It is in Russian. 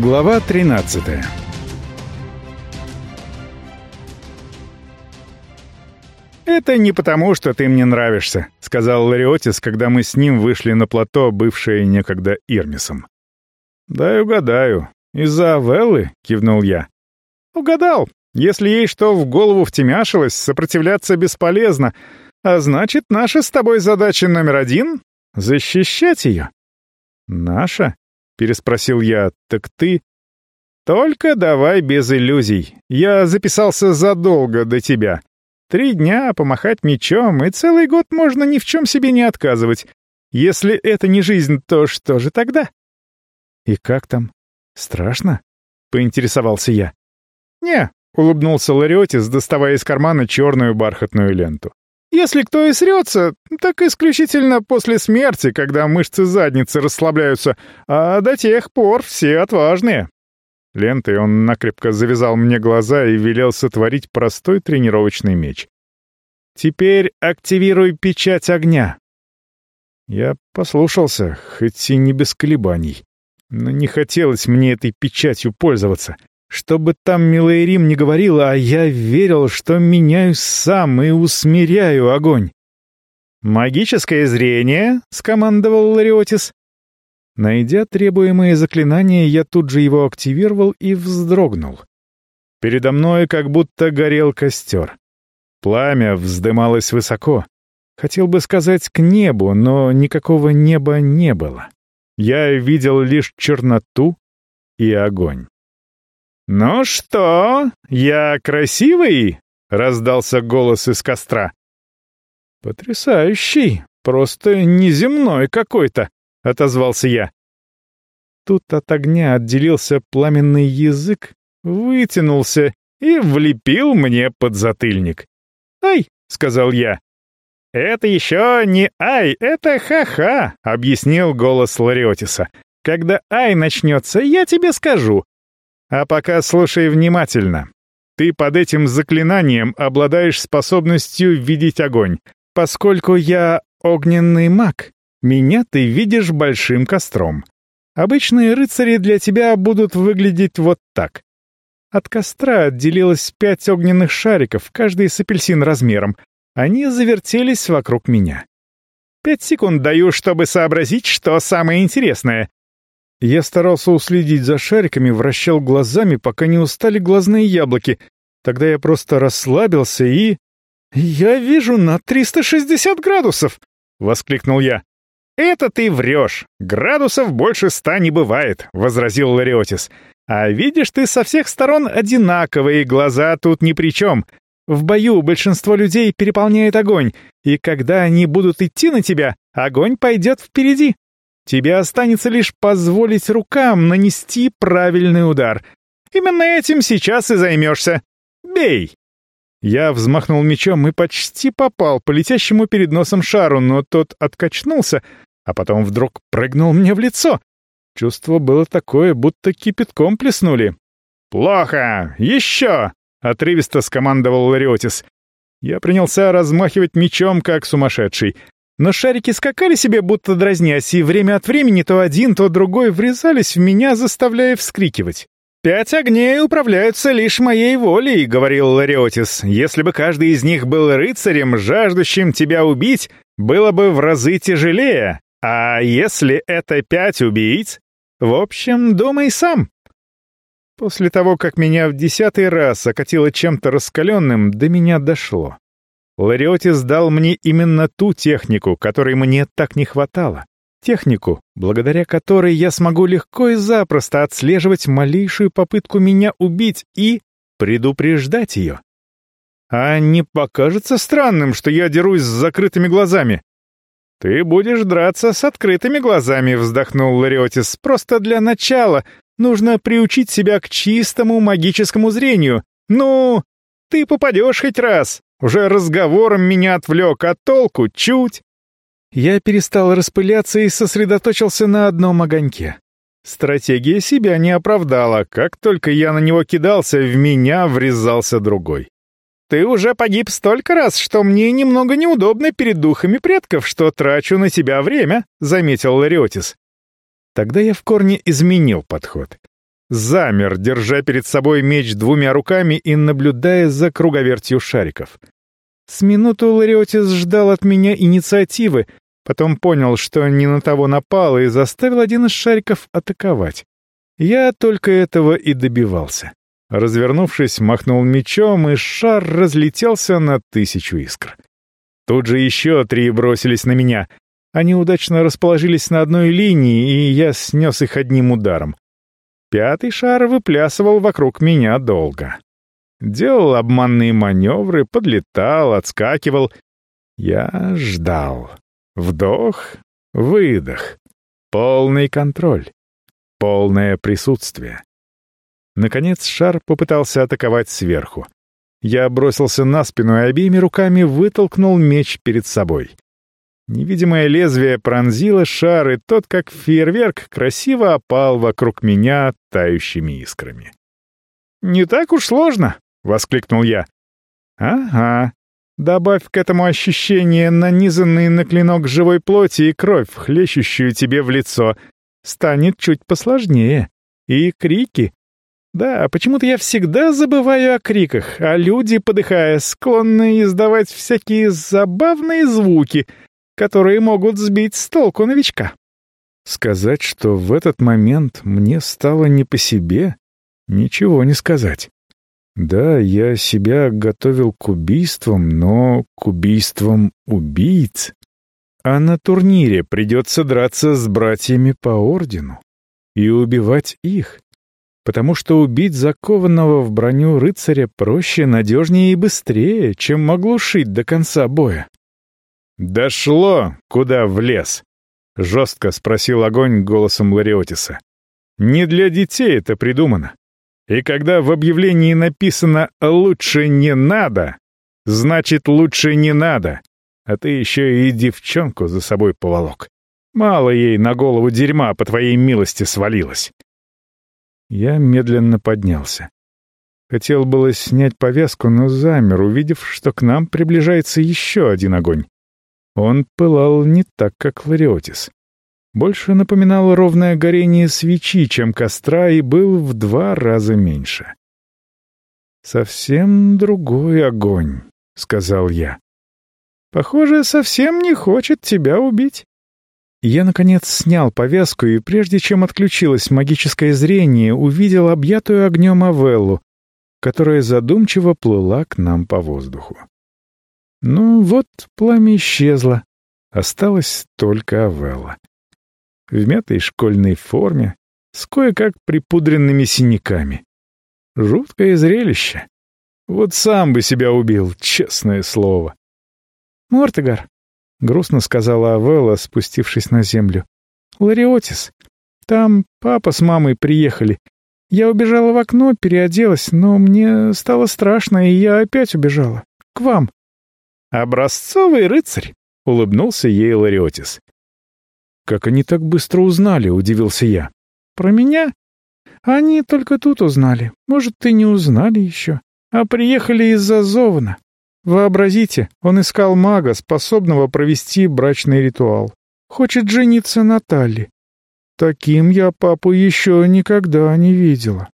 Глава 13 «Это не потому, что ты мне нравишься», — сказал Лариотис, когда мы с ним вышли на плато, бывшее некогда Ирмисом. «Дай угадаю. Из-за Авеллы?» — кивнул я. «Угадал. Если ей что в голову втемяшилось, сопротивляться бесполезно, а значит, наша с тобой задача номер один — защищать ее». «Наша?» — переспросил я. «Так ты...» «Только давай без иллюзий. Я записался задолго до тебя. Три дня помахать мечом, и целый год можно ни в чем себе не отказывать. Если это не жизнь, то что же тогда?» «И как там? Страшно?» — поинтересовался я. «Не», — улыбнулся Лариотис, доставая из кармана черную бархатную ленту. «Если кто и срется, так исключительно после смерти, когда мышцы задницы расслабляются, а до тех пор все отважные». Лентой он накрепко завязал мне глаза и велел сотворить простой тренировочный меч. «Теперь активируй печать огня». Я послушался, хоть и не без колебаний. Но не хотелось мне этой печатью пользоваться. Что бы там Милаэрим не говорила, а я верил, что меняюсь сам и усмиряю огонь. «Магическое зрение», — скомандовал Лариотис. Найдя требуемое заклинание, я тут же его активировал и вздрогнул. Передо мной как будто горел костер. Пламя вздымалось высоко. Хотел бы сказать к небу, но никакого неба не было. Я видел лишь черноту и огонь. «Ну что, я красивый?» — раздался голос из костра. «Потрясающий, просто неземной какой-то», — отозвался я. Тут от огня отделился пламенный язык, вытянулся и влепил мне под затыльник. «Ай!» — сказал я. «Это еще не ай, это ха-ха», — объяснил голос Лариотиса. «Когда ай начнется, я тебе скажу. А пока слушай внимательно. Ты под этим заклинанием обладаешь способностью видеть огонь. Поскольку я огненный маг, меня ты видишь большим костром. Обычные рыцари для тебя будут выглядеть вот так. От костра отделилось пять огненных шариков, каждый с апельсин размером, они завертелись вокруг меня. Пять секунд даю, чтобы сообразить, что самое интересное. Я старался уследить за шариками, вращал глазами, пока не устали глазные яблоки. Тогда я просто расслабился и... «Я вижу на 360 градусов!» — воскликнул я. «Это ты врешь. Градусов больше ста не бывает», — возразил Лариотис. «А видишь, ты со всех сторон одинаковые, глаза тут ни при чем. В бою большинство людей переполняет огонь, и когда они будут идти на тебя, огонь пойдет впереди. Тебе останется лишь позволить рукам нанести правильный удар. Именно этим сейчас и займешься. Бей!» Я взмахнул мечом и почти попал по летящему перед носом шару, но тот откачнулся, а потом вдруг прыгнул мне в лицо. Чувство было такое, будто кипятком плеснули. «Плохо! Еще!» — отрывисто скомандовал Лариотис. Я принялся размахивать мечом, как сумасшедший. Но шарики скакали себе, будто дразнясь, и время от времени то один, то другой врезались в меня, заставляя вскрикивать. «Пять огней управляются лишь моей волей», — говорил Лариотис. «Если бы каждый из них был рыцарем, жаждущим тебя убить, было бы в разы тяжелее. А если это пять убийц? В общем, думай сам». После того, как меня в десятый раз окатило чем-то раскаленным, до меня дошло. Лариотис дал мне именно ту технику, которой мне так не хватало. Технику, благодаря которой я смогу легко и запросто отслеживать малейшую попытку меня убить и предупреждать ее. А не покажется странным, что я дерусь с закрытыми глазами? «Ты будешь драться с открытыми глазами», — вздохнул Лариотис. «Просто для начала, Нужно приучить себя к чистому магическому зрению. Ну, ты попадешь хоть раз. Уже разговором меня отвлек, а толку чуть. Я перестал распыляться и сосредоточился на одном огоньке. Стратегия себя не оправдала. Как только я на него кидался, в меня врезался другой. «Ты уже погиб столько раз, что мне немного неудобно перед духами предков, что трачу на тебя время», — заметил Лариотис. Тогда я в корне изменил подход. Замер, держа перед собой меч двумя руками и наблюдая за круговертью шариков. С минуту Лариотис ждал от меня инициативы, потом понял, что не на того напал и заставил один из шариков атаковать. Я только этого и добивался. Развернувшись, махнул мечом, и шар разлетелся на тысячу искр. Тут же еще три бросились на меня. Они удачно расположились на одной линии, и я снес их одним ударом. Пятый шар выплясывал вокруг меня долго. Делал обманные маневры, подлетал, отскакивал. Я ждал. Вдох, выдох. Полный контроль. Полное присутствие. Наконец шар попытался атаковать сверху. Я бросился на спину и обеими руками вытолкнул меч перед собой. Невидимое лезвие пронзило шар, и тот, как фейерверк, красиво опал вокруг меня тающими искрами. «Не так уж сложно!» — воскликнул я. «Ага. Добавь к этому ощущение, нанизанный на клинок живой плоти и кровь, хлещущую тебе в лицо. Станет чуть посложнее. И крики. Да, почему-то я всегда забываю о криках, а люди, подыхая, склонны издавать всякие забавные звуки, которые могут сбить с толку новичка. Сказать, что в этот момент мне стало не по себе, ничего не сказать. Да, я себя готовил к убийствам, но к убийствам убийц. А на турнире придется драться с братьями по ордену и убивать их потому что убить закованного в броню рыцаря проще, надежнее и быстрее, чем оглушить до конца боя. «Дошло, куда влез?» — жестко спросил огонь голосом Лариотиса. «Не для детей это придумано. И когда в объявлении написано «лучше не надо», значит «лучше не надо», а ты еще и девчонку за собой поволок. Мало ей на голову дерьма по твоей милости свалилось. Я медленно поднялся. Хотел было снять повязку, но замер, увидев, что к нам приближается еще один огонь. Он пылал не так, как Лариотис. Больше напоминал ровное горение свечи, чем костра, и был в два раза меньше. «Совсем другой огонь», — сказал я. «Похоже, совсем не хочет тебя убить». Я, наконец, снял повязку и, прежде чем отключилось магическое зрение, увидел объятую огнем Авеллу, которая задумчиво плыла к нам по воздуху. Ну вот, пламя исчезло. Осталась только Авелла. В мятой школьной форме, с кое-как припудренными синяками. Жуткое зрелище. Вот сам бы себя убил, честное слово. «Мортегар, — грустно сказала Авелла, спустившись на землю. «Лариотис. Там папа с мамой приехали. Я убежала в окно, переоделась, но мне стало страшно, и я опять убежала. К вам». «Образцовый рыцарь!» — улыбнулся ей Лариотис. «Как они так быстро узнали?» — удивился я. «Про меня? Они только тут узнали. Может, ты не узнали еще. А приехали из-за Зована. Вообразите, он искал мага, способного провести брачный ритуал. Хочет жениться на Талли. Таким я папу еще никогда не видела.